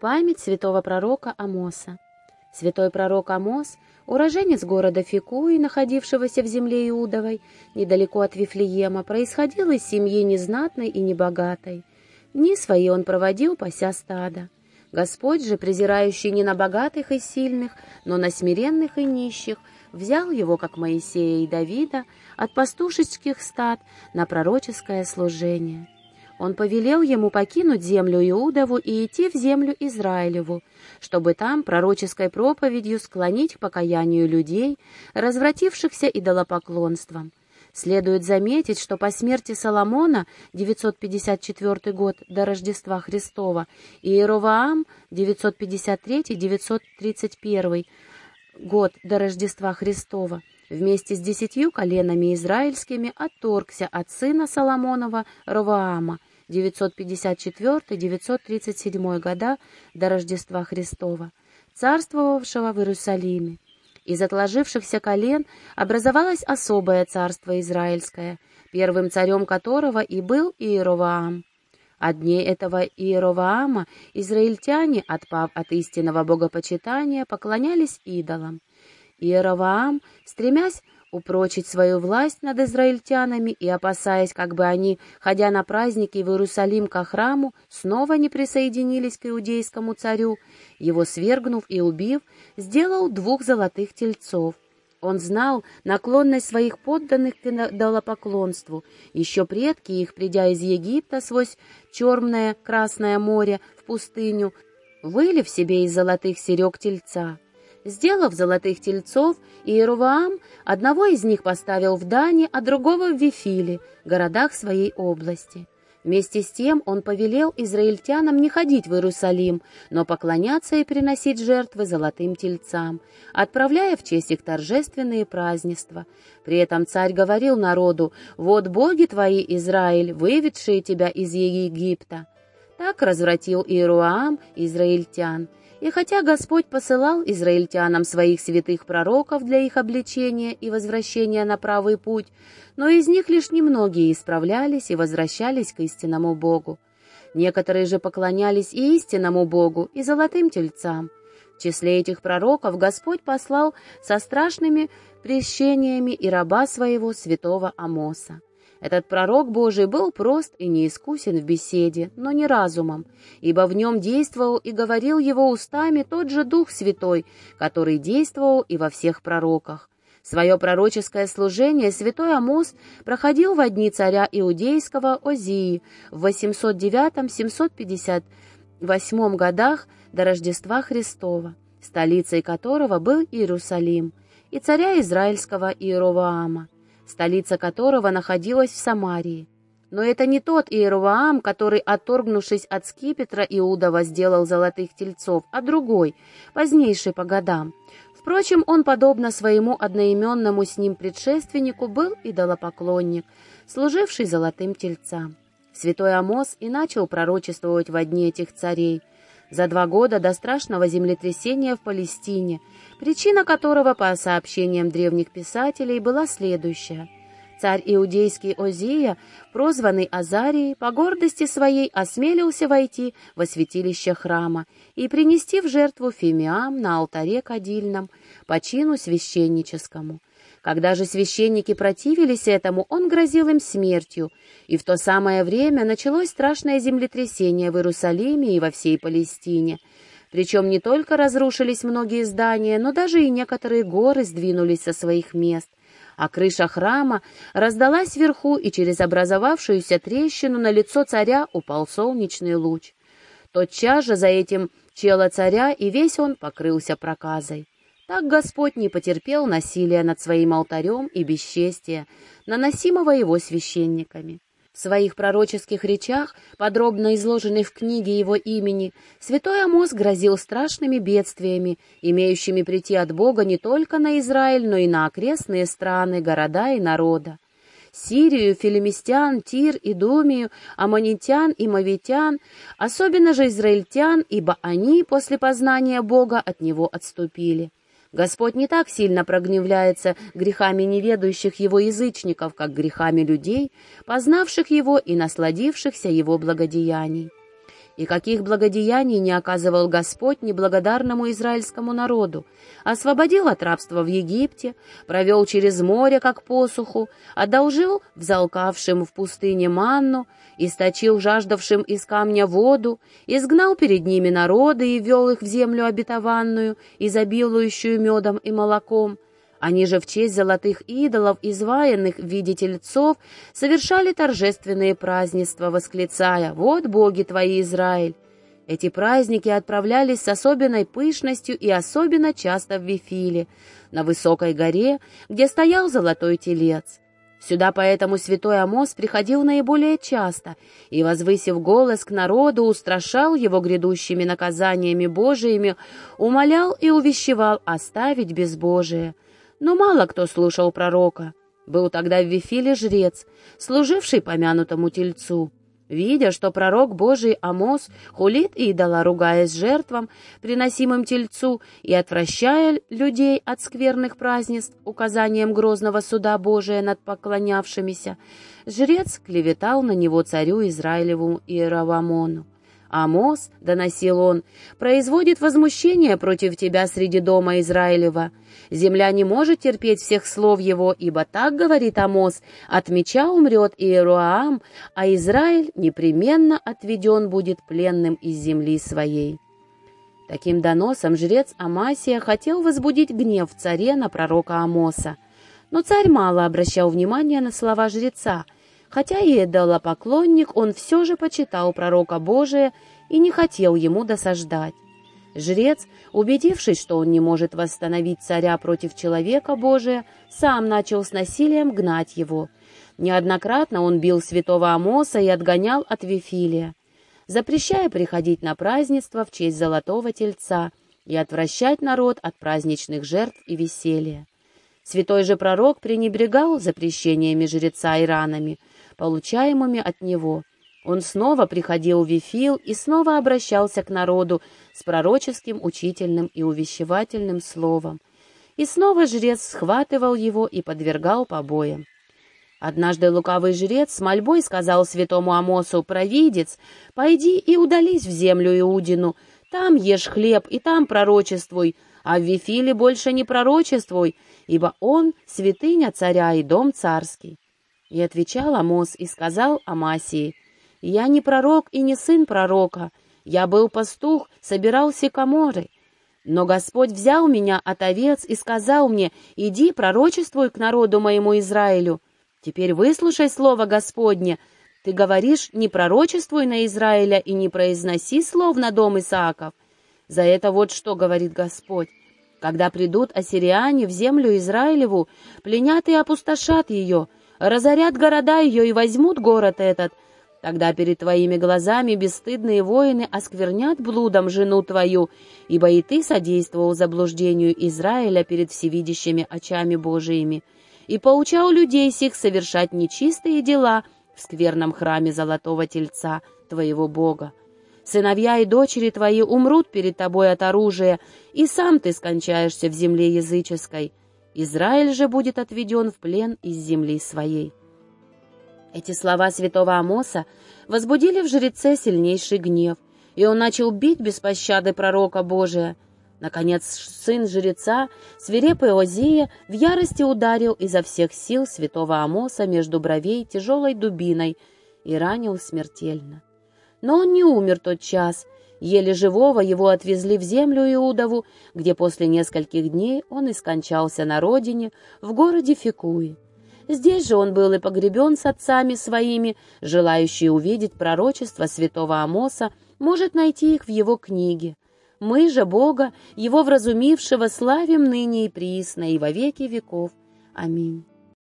Память святого пророка Амоса. Святой пророк Амос, уроженец города Фикуи, находившегося в земле Иудовой, недалеко от Вифлеема, происходил из семьи незнатной и небогатой. Дни свои он проводил, пася стада. Господь же, презирающий не на богатых и сильных, но на смиренных и нищих, взял его, как Моисея и Давида, от пастушеских стад на пророческое служение. Он повелел ему покинуть землю Иудову и идти в землю Израилеву, чтобы там пророческой проповедью склонить к покаянию людей, развратившихся идолопоклонством. Следует заметить, что по смерти Соломона, 954 год до Рождества Христова, и Иеровоам, 953-931 год до Рождества Христова, вместе с десятью коленами израильскими отторгся от сына Соломонова Ровоама 954-937 года до Рождества Христова, царствовавшего в Иерусалиме. Из отложившихся колен образовалось особое царство израильское, первым царем которого и был Иеровоам. От дней этого Иеровоама израильтяне, отпав от истинного богопочитания, поклонялись идолам. Иеровоам, стремясь упрочить свою власть над израильтянами и опасаясь, как бы они, ходя на праздники в Иерусалим ко храму, снова не присоединились к иудейскому царю, его свергнув и убив, сделал двух золотых тельцов. Он знал наклонность своих подданных к идолопоклонству. Еще предки их, придя из Египта сквозь черное Красное море в пустыню, выли в себе из золотых серег тельца. Сделав золотых тельцов, Иеровоам одного из них поставил в Дане, а другого в Вифиле, городах своей области. Вместе с тем он повелел израильтянам не ходить в Иерусалим, но поклоняться и приносить жертвы золотым тельцам, отправляя в честь их торжественные празднества. При этом царь говорил народу, «Вот боги твои, Израиль, выведшие тебя из Египта». Так развратил Иеруам израильтян. И хотя Господь посылал израильтянам своих святых пророков для их обличения и возвращения на правый путь, но из них лишь немногие исправлялись и возвращались к истинному Богу. Некоторые же поклонялись и истинному Богу, и золотым тельцам. В числе этих пророков Господь послал со страшными прещениями и раба своего святого Амоса. Этот пророк Божий был прост и неискусен в беседе, но не разумом, ибо в нем действовал и говорил его устами тот же Дух Святой, который действовал и во всех пророках. Свое пророческое служение святой Амос проходил в дни царя Иудейского Озии в 809-758 годах до Рождества Христова, столицей которого был Иерусалим, и царя Израильского Иеровоама столица которого находилась в Самарии. Но это не тот Иеровоам, который, отторгнувшись от скипетра Иудова, сделал золотых тельцов, а другой, позднейший по годам. Впрочем, он, подобно своему одноименному с ним предшественнику, был идолопоклонник, служивший золотым тельцам. Святой Амос и начал пророчествовать во дни этих царей – за два года до страшного землетрясения в Палестине, причина которого, по сообщениям древних писателей, была следующая. Царь иудейский Озия, прозванный Азарией, по гордости своей осмелился войти во святилище храма и принести в жертву фимиам на алтаре кадильном по чину священническому. Когда же священники противились этому, он грозил им смертью, и в то самое время началось страшное землетрясение в Иерусалиме и во всей Палестине. Причем не только разрушились многие здания, но даже и некоторые горы сдвинулись со своих мест, а крыша храма раздалась вверху, и через образовавшуюся трещину на лицо царя упал солнечный луч. Тотчас же за этим чело царя, и весь он покрылся проказой. Так Господь не потерпел насилия над своим алтарем и бесчестия, наносимого его священниками. В своих пророческих речах, подробно изложенных в книге его имени, святой Амос грозил страшными бедствиями, имеющими прийти от Бога не только на Израиль, но и на окрестные страны, города и народа. Сирию, филимистян, Тир, Идумию, Аммонитян и Мавитян, особенно же израильтян, ибо они после познания Бога от него отступили. Господь не так сильно прогневляется грехами неведающих его язычников, как грехами людей, познавших его и насладившихся его благодеяний. И каких благодеяний не оказывал Господь неблагодарному израильскому народу, освободил от рабства в Египте, провел через море, как посуху, одолжил взалкавшим в пустыне манну, источил жаждавшим из камня воду, изгнал перед ними народы и вел их в землю обетованную, изобилующую медом и молоком, они же в честь золотых идолов, изваянных в виде тельцов, совершали торжественные празднества, восклицая «Вот боги твои, Израиль!». Эти праздники отправлялись с особенной пышностью и особенно часто в Вифиле, на высокой горе, где стоял золотой телец. Сюда поэтому святой Амос приходил наиболее часто и, возвысив голос к народу, устрашал его грядущими наказаниями Божиими, умолял и увещевал оставить безбожие — но мало кто слушал пророка. Был тогда в Вифиле жрец, служивший помянутому тельцу. Видя, что пророк Божий Амос хулит идола, ругаясь жертвам, приносимым тельцу, и отвращая людей от скверных празднеств указанием грозного суда Божия над поклонявшимися, жрец клеветал на него царю Израилеву Иеравамону. Амос, — доносил он, — производит возмущение против тебя среди дома Израилева. Земля не может терпеть всех слов его, ибо так, говорит Амос, от меча умрет Иеруаам, а Израиль непременно отведен будет пленным из земли своей. Таким доносом жрец Амасия хотел возбудить гнев царе на пророка Амоса. Но царь мало обращал внимания на слова жреца — Хотя и идолопоклонник, он все же почитал пророка Божия и не хотел ему досаждать. Жрец, убедившись, что он не может восстановить царя против человека Божия, сам начал с насилием гнать его. Неоднократно он бил святого Амоса и отгонял от Вифилия, запрещая приходить на празднество в честь золотого тельца и отвращать народ от праздничных жертв и веселья. Святой же пророк пренебрегал запрещениями жреца и ранами, получаемыми от него. Он снова приходил в Вифил и снова обращался к народу с пророческим, учительным и увещевательным словом. И снова жрец схватывал его и подвергал побоям. Однажды лукавый жрец с мольбой сказал святому Амосу, «Провидец, пойди и удались в землю Иудину, там ешь хлеб и там пророчествуй, а в Вифиле больше не пророчествуй, ибо он — святыня царя и дом царский». И отвечал Амос и сказал Амасии, «Я не пророк и не сын пророка, я был пастух, собирал сикаморы. Но Господь взял меня от овец и сказал мне, иди пророчествуй к народу моему Израилю. Теперь выслушай слово Господне. Ты говоришь, не пророчествуй на Израиля и не произноси слов на дом Исааков. За это вот что говорит Господь. Когда придут ассириане в землю Израилеву, пленят и опустошат ее, разорят города ее и возьмут город этот. Тогда перед твоими глазами бесстыдные воины осквернят блудом жену твою, ибо и ты содействовал заблуждению Израиля перед всевидящими очами Божиими, и поучал людей сих совершать нечистые дела в скверном храме золотого тельца твоего Бога. Сыновья и дочери твои умрут перед тобой от оружия, и сам ты скончаешься в земле языческой». Израиль же будет отведен в плен из земли своей. Эти слова святого Амоса возбудили в жреце сильнейший гнев, и он начал бить без пощады пророка Божия. Наконец сын жреца, свирепый Озия, в ярости ударил изо всех сил святого Амоса между бровей тяжелой дубиной и ранил смертельно. Но он не умер тот час, Еле живого его отвезли в землю Иудову, где после нескольких дней он и скончался на родине, в городе Фикуи. Здесь же он был и погребен с отцами своими, желающие увидеть пророчество святого Амоса, может найти их в его книге. Мы же Бога, его вразумившего, славим ныне и присно и во веки веков. Аминь.